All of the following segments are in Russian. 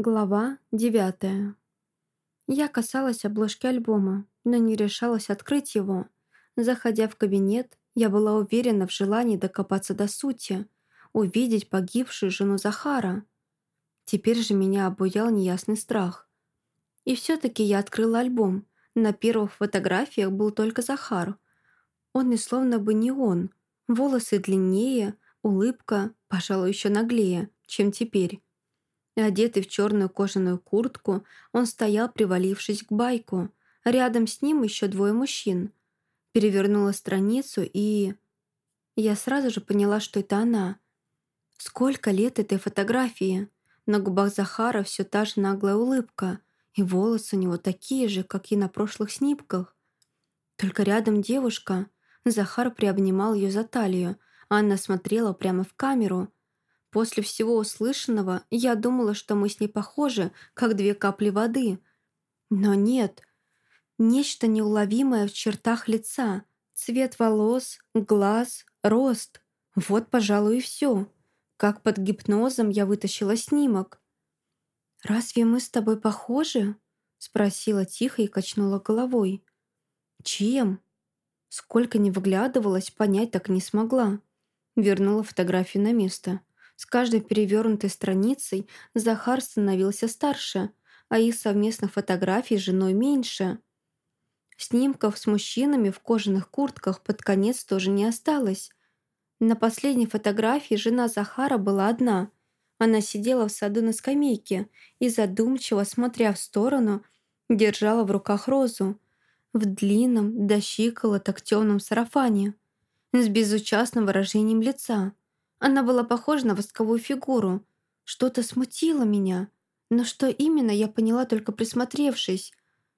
Глава девятая. Я касалась обложки альбома, но не решалась открыть его. Заходя в кабинет, я была уверена в желании докопаться до сути, увидеть погибшую жену Захара. Теперь же меня обуял неясный страх. И все-таки я открыла альбом. На первых фотографиях был только Захар. Он и словно бы не он. Волосы длиннее, улыбка, пожалуй, еще наглее, чем теперь. Одетый в черную кожаную куртку, он стоял, привалившись к байку. Рядом с ним еще двое мужчин. Перевернула страницу и... Я сразу же поняла, что это она. Сколько лет этой фотографии? На губах Захара все та же наглая улыбка, и волосы у него такие же, как и на прошлых снимках. Только рядом девушка. Захар приобнимал ее за талию, а она смотрела прямо в камеру — После всего услышанного я думала, что мы с ней похожи, как две капли воды. Но нет. Нечто неуловимое в чертах лица. Цвет волос, глаз, рост. Вот, пожалуй, и все. Как под гипнозом я вытащила снимок. «Разве мы с тобой похожи?» Спросила тихо и качнула головой. «Чем?» Сколько не выглядывалась, понять так не смогла. Вернула фотографию на место. С каждой перевернутой страницей Захар становился старше, а их совместных фотографий с женой меньше. Снимков с мужчинами в кожаных куртках под конец тоже не осталось. На последней фотографии жена Захара была одна. Она сидела в саду на скамейке и, задумчиво смотря в сторону, держала в руках розу в длинном, до щиколоток темном сарафане с безучастным выражением лица. Она была похожа на восковую фигуру. Что-то смутило меня. Но что именно, я поняла только присмотревшись.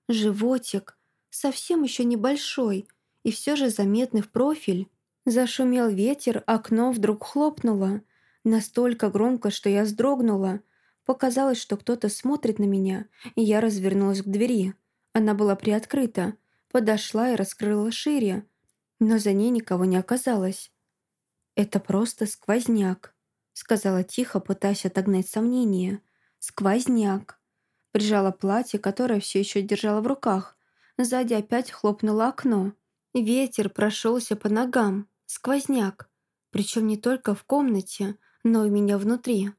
Животик, совсем еще небольшой, и все же заметный в профиль. Зашумел ветер, окно вдруг хлопнуло. Настолько громко, что я вздрогнула. Показалось, что кто-то смотрит на меня, и я развернулась к двери. Она была приоткрыта. Подошла и раскрыла шире. Но за ней никого не оказалось. «Это просто сквозняк», — сказала тихо, пытаясь отогнать сомнения. «Сквозняк». Прижала платье, которое все еще держала в руках. Сзади опять хлопнуло окно. Ветер прошелся по ногам. Сквозняк. Причем не только в комнате, но и меня внутри.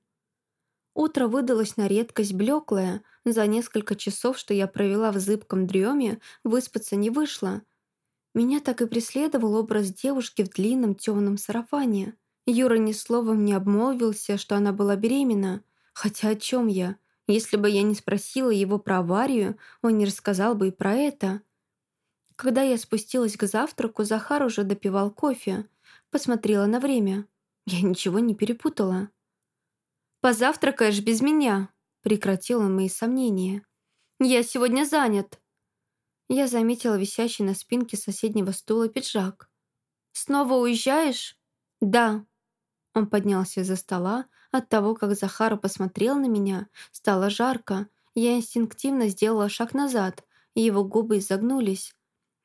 Утро выдалось на редкость блеклое. За несколько часов, что я провела в зыбком дреме, выспаться не вышло. Меня так и преследовал образ девушки в длинном темном сарафане. Юра ни словом не обмолвился, что она была беременна. Хотя о чем я? Если бы я не спросила его про аварию, он не рассказал бы и про это. Когда я спустилась к завтраку, Захар уже допивал кофе. Посмотрела на время. Я ничего не перепутала. «Позавтракаешь без меня», — прекратил он мои сомнения. «Я сегодня занят». Я заметила висящий на спинке соседнего стула пиджак. «Снова уезжаешь?» «Да». Он поднялся из-за стола. От того, как Захара посмотрел на меня, стало жарко. Я инстинктивно сделала шаг назад, и его губы изогнулись.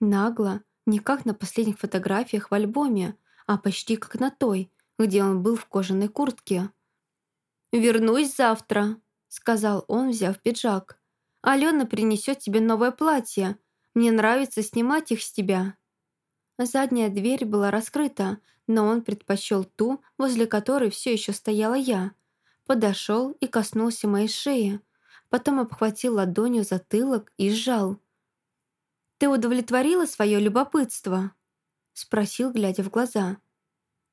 Нагло, не как на последних фотографиях в альбоме, а почти как на той, где он был в кожаной куртке. «Вернусь завтра», — сказал он, взяв пиджак. «Алена принесет тебе новое платье. Мне нравится снимать их с тебя». Задняя дверь была раскрыта, но он предпочел ту, возле которой все еще стояла я. Подошел и коснулся моей шеи, потом обхватил ладонью затылок и сжал. «Ты удовлетворила свое любопытство?» Спросил, глядя в глаза.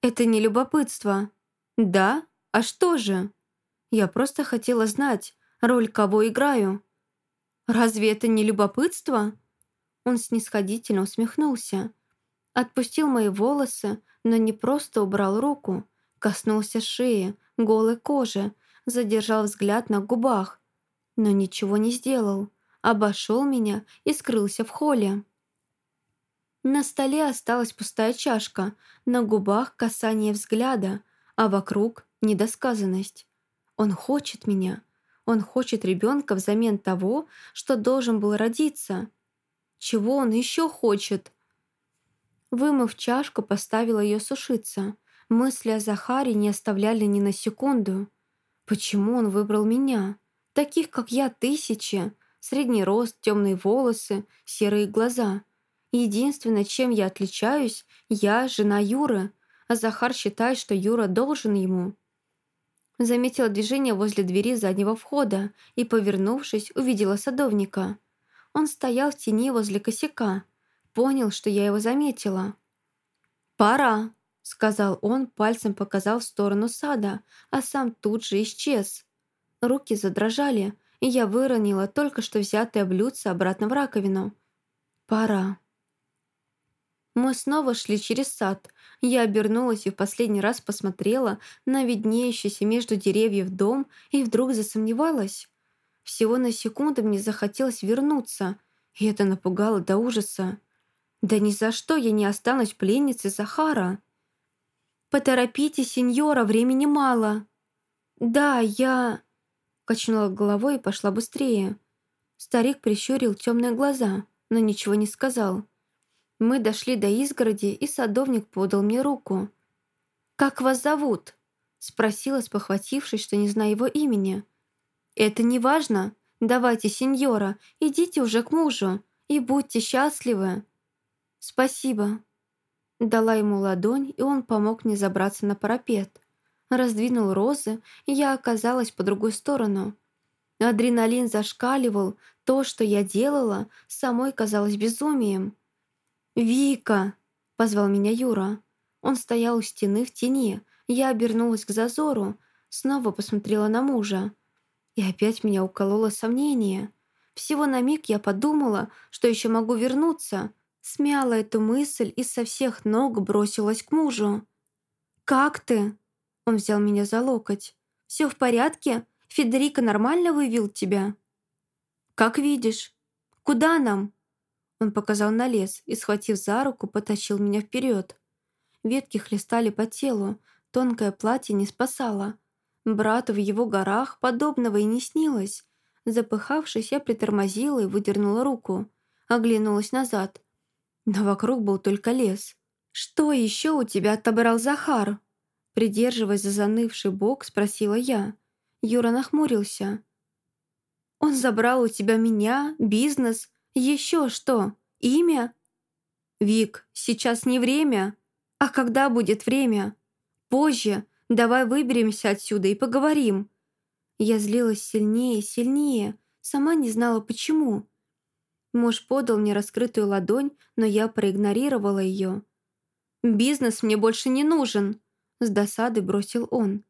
«Это не любопытство». «Да? А что же?» «Я просто хотела знать, роль кого играю». «Разве это не любопытство?» Он снисходительно усмехнулся. Отпустил мои волосы, но не просто убрал руку. Коснулся шеи, голой кожи, задержал взгляд на губах. Но ничего не сделал. Обошел меня и скрылся в холле. На столе осталась пустая чашка, на губах касание взгляда, а вокруг недосказанность. Он хочет меня. Он хочет ребенка взамен того, что должен был родиться — чего он еще хочет? Вымыв чашку, поставила ее сушиться. Мысли о Захаре не оставляли ни на секунду. Почему он выбрал меня? Таких, как я, тысячи. Средний рост, темные волосы, серые глаза. Единственное, чем я отличаюсь, я жена Юры, а Захар считает, что Юра должен ему. Заметила движение возле двери заднего входа и, повернувшись, увидела садовника. Он стоял в тени возле косяка. Понял, что я его заметила. «Пора», — сказал он, пальцем показал в сторону сада, а сам тут же исчез. Руки задрожали, и я выронила только что взятое блюдце обратно в раковину. «Пора». Мы снова шли через сад. Я обернулась и в последний раз посмотрела на виднеющийся между деревьев дом и вдруг засомневалась. Всего на секунду мне захотелось вернуться, и это напугало до ужаса. Да ни за что я не останусь пленницей Захара. «Поторопитесь, сеньора, времени мало». «Да, я...» Качнула головой и пошла быстрее. Старик прищурил темные глаза, но ничего не сказал. Мы дошли до изгороди, и садовник подал мне руку. «Как вас зовут?» Спросила, спохватившись, что не знаю его имени. «Это не важно. Давайте, сеньора, идите уже к мужу и будьте счастливы». «Спасибо». Дала ему ладонь, и он помог мне забраться на парапет. Раздвинул розы, и я оказалась по другой сторону. Адреналин зашкаливал, то, что я делала, самой казалось безумием. «Вика!» — позвал меня Юра. Он стоял у стены в тени. Я обернулась к зазору, снова посмотрела на мужа. И опять меня укололо сомнение. Всего на миг я подумала, что еще могу вернуться. Смяла эту мысль и со всех ног бросилась к мужу. «Как ты?» Он взял меня за локоть. «Все в порядке? Федерико нормально вывел тебя?» «Как видишь. Куда нам?» Он показал на лес и, схватив за руку, потащил меня вперед. Ветки хлестали по телу, тонкое платье не спасало. Брату в его горах подобного и не снилось. Запыхавшись, я притормозила и выдернула руку. Оглянулась назад. Но вокруг был только лес. «Что еще у тебя отобрал Захар?» Придерживаясь за занывший бок, спросила я. Юра нахмурился. «Он забрал у тебя меня, бизнес, еще что? Имя? Вик, сейчас не время. А когда будет время? Позже. Давай выберемся отсюда и поговорим. Я злилась сильнее и сильнее. Сама не знала, почему. Муж подал мне раскрытую ладонь, но я проигнорировала ее. «Бизнес мне больше не нужен», — с досады бросил он.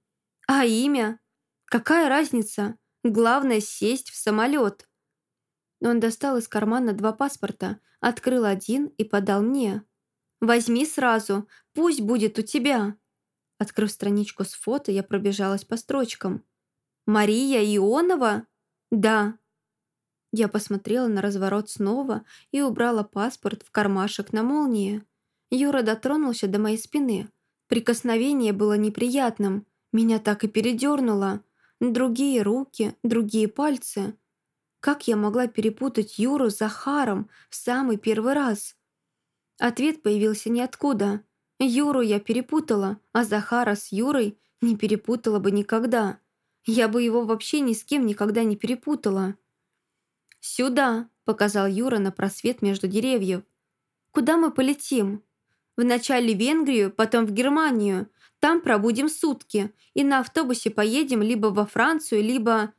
«А имя? Какая разница? Главное — сесть в самолет». Он достал из кармана два паспорта, открыл один и подал мне. «Возьми сразу, пусть будет у тебя». Открыв страничку с фото, я пробежалась по строчкам. «Мария Ионова?» «Да». Я посмотрела на разворот снова и убрала паспорт в кармашек на молнии. Юра дотронулся до моей спины. Прикосновение было неприятным. Меня так и передернуло. Другие руки, другие пальцы. Как я могла перепутать Юру с Захаром в самый первый раз? Ответ появился ниоткуда. Юру я перепутала, а Захара с Юрой не перепутала бы никогда. Я бы его вообще ни с кем никогда не перепутала. «Сюда!» – показал Юра на просвет между деревьев. «Куда мы полетим?» «Вначале в Венгрию, потом в Германию. Там пробудем сутки, и на автобусе поедем либо во Францию, либо...»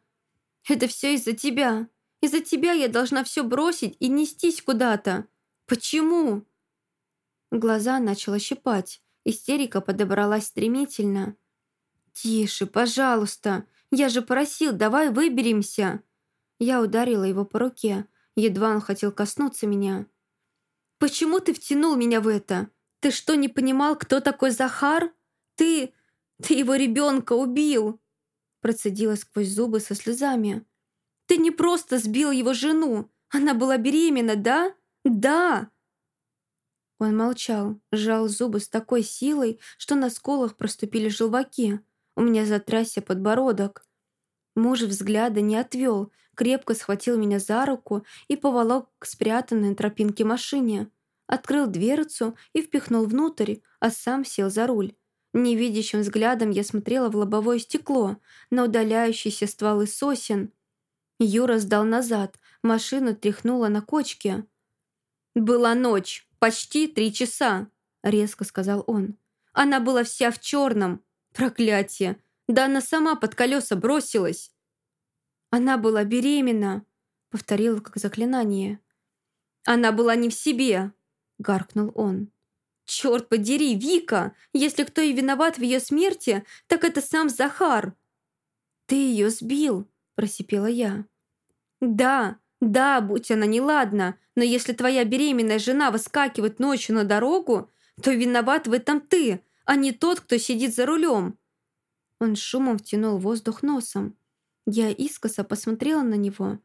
«Это все из-за тебя!» Из-за тебя я должна все бросить и нестись куда-то. Почему?» Глаза начала щипать. Истерика подобралась стремительно. «Тише, пожалуйста. Я же просил, давай выберемся». Я ударила его по руке. Едва он хотел коснуться меня. «Почему ты втянул меня в это? Ты что, не понимал, кто такой Захар? Ты... ты его ребенка убил!» Процедила сквозь зубы со слезами. Ты не просто сбил его жену. Она была беременна, да? Да!» Он молчал, сжал зубы с такой силой, что на сколах проступили желваки. У меня затрясся подбородок. Муж взгляда не отвел, крепко схватил меня за руку и поволок к спрятанной тропинке машине. Открыл дверцу и впихнул внутрь, а сам сел за руль. Невидящим взглядом я смотрела в лобовое стекло, на удаляющиеся стволы сосен – Юра сдал назад, машину тряхнула на кочке. «Была ночь, почти три часа», — резко сказал он. «Она была вся в черном. Проклятие! Да она сама под колеса бросилась!» «Она была беременна», — повторила как заклинание. «Она была не в себе», — гаркнул он. «Черт подери, Вика! Если кто и виноват в ее смерти, так это сам Захар!» «Ты ее сбил!» – просипела я. «Да, да, будь она неладна, но если твоя беременная жена выскакивает ночью на дорогу, то виноват в этом ты, а не тот, кто сидит за рулем». Он шумом втянул воздух носом. Я искоса посмотрела на него.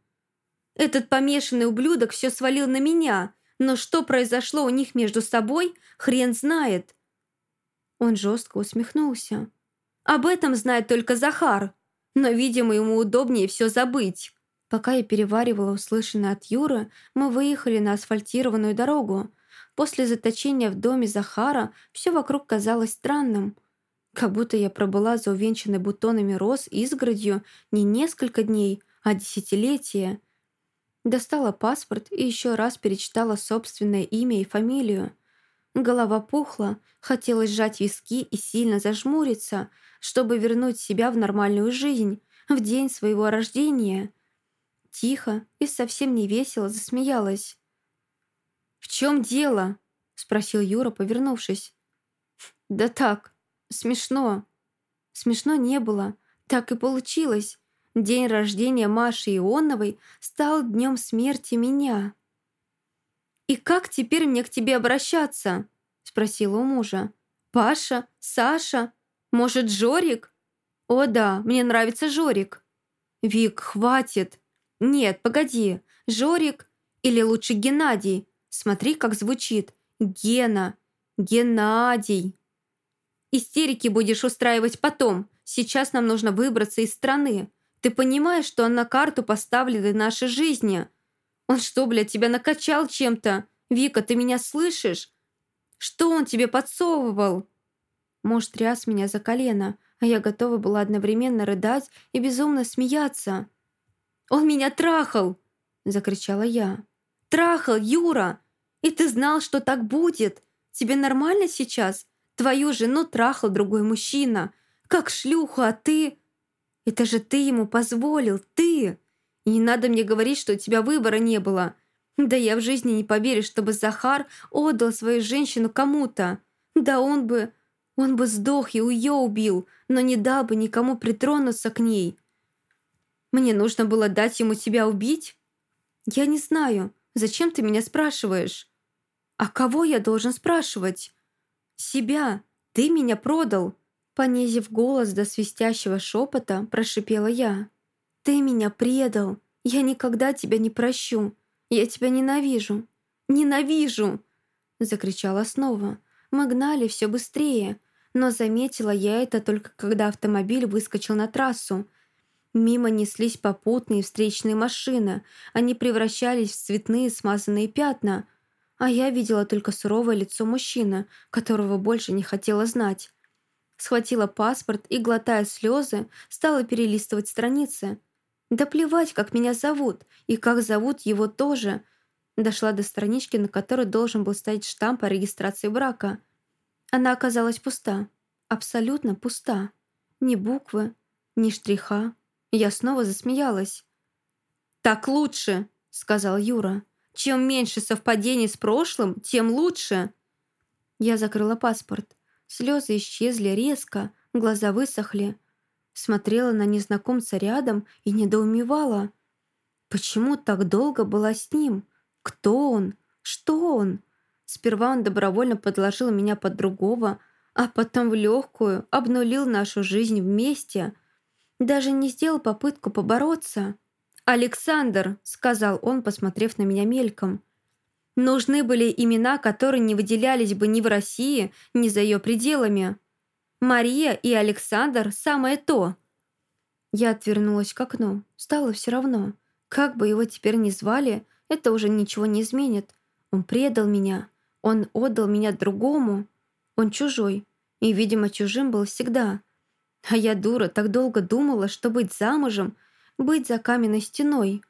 «Этот помешанный ублюдок все свалил на меня, но что произошло у них между собой, хрен знает». Он жестко усмехнулся. «Об этом знает только Захар, но, видимо, ему удобнее все забыть». Пока я переваривала услышанное от Юры, мы выехали на асфальтированную дорогу. После заточения в доме Захара все вокруг казалось странным. Как будто я пробыла за увенчанной бутонами роз изгородью не несколько дней, а десятилетия. Достала паспорт и еще раз перечитала собственное имя и фамилию. Голова пухла, хотелось сжать виски и сильно зажмуриться, чтобы вернуть себя в нормальную жизнь, в день своего рождения. Тихо и совсем не весело засмеялась. «В чем дело?» — спросил Юра, повернувшись. «Да так, смешно». Смешно не было, так и получилось. День рождения Маши Ионовой стал днем смерти меня. «И как теперь мне к тебе обращаться?» — спросила у мужа. «Паша? Саша? Может, Жорик?» «О да, мне нравится Жорик». «Вик, хватит!» «Нет, погоди, Жорик или лучше Геннадий? Смотри, как звучит. Гена, Геннадий». «Истерики будешь устраивать потом. Сейчас нам нужно выбраться из страны. Ты понимаешь, что на карту поставлены наши жизни? Он что, блядь, тебя накачал чем-то? Вика, ты меня слышишь? Что он тебе подсовывал?» Муж тряс меня за колено, а я готова была одновременно рыдать и безумно смеяться. «Он меня трахал!» – закричала я. «Трахал, Юра! И ты знал, что так будет! Тебе нормально сейчас? Твою жену трахал другой мужчина. Как шлюха, а ты...» Это же ты ему позволил, ты! И не надо мне говорить, что у тебя выбора не было. Да я в жизни не поверю, чтобы Захар отдал свою женщину кому-то. Да он бы... Он бы сдох и ее убил, но не дал бы никому притронуться к ней. Мне нужно было дать ему тебя убить? Я не знаю. Зачем ты меня спрашиваешь? А кого я должен спрашивать? Себя. Ты меня продал. Понизив голос до свистящего шепота, прошипела я. «Ты меня предал! Я никогда тебя не прощу! Я тебя ненавижу! Ненавижу!» Закричала снова. Мы гнали все быстрее, но заметила я это только когда автомобиль выскочил на трассу. Мимо неслись попутные встречные машины. Они превращались в цветные смазанные пятна. А я видела только суровое лицо мужчины, которого больше не хотела знать схватила паспорт и, глотая слезы, стала перелистывать страницы. Да плевать, как меня зовут, и как зовут его тоже. Дошла до странички, на которой должен был стоять штамп о регистрации брака. Она оказалась пуста. Абсолютно пуста. Ни буквы, ни штриха. Я снова засмеялась. «Так лучше», — сказал Юра. «Чем меньше совпадений с прошлым, тем лучше». Я закрыла паспорт. Слезы исчезли резко, глаза высохли. Смотрела на незнакомца рядом и недоумевала. Почему так долго была с ним? Кто он? Что он? Сперва он добровольно подложил меня под другого, а потом в легкую обнулил нашу жизнь вместе. Даже не сделал попытку побороться. «Александр», — сказал он, посмотрев на меня мельком, Нужны были имена, которые не выделялись бы ни в России, ни за ее пределами. Мария и Александр – самое то. Я отвернулась к окну. Стало все равно. Как бы его теперь ни звали, это уже ничего не изменит. Он предал меня. Он отдал меня другому. Он чужой. И, видимо, чужим был всегда. А я, дура, так долго думала, что быть замужем Быть за каменной стеной,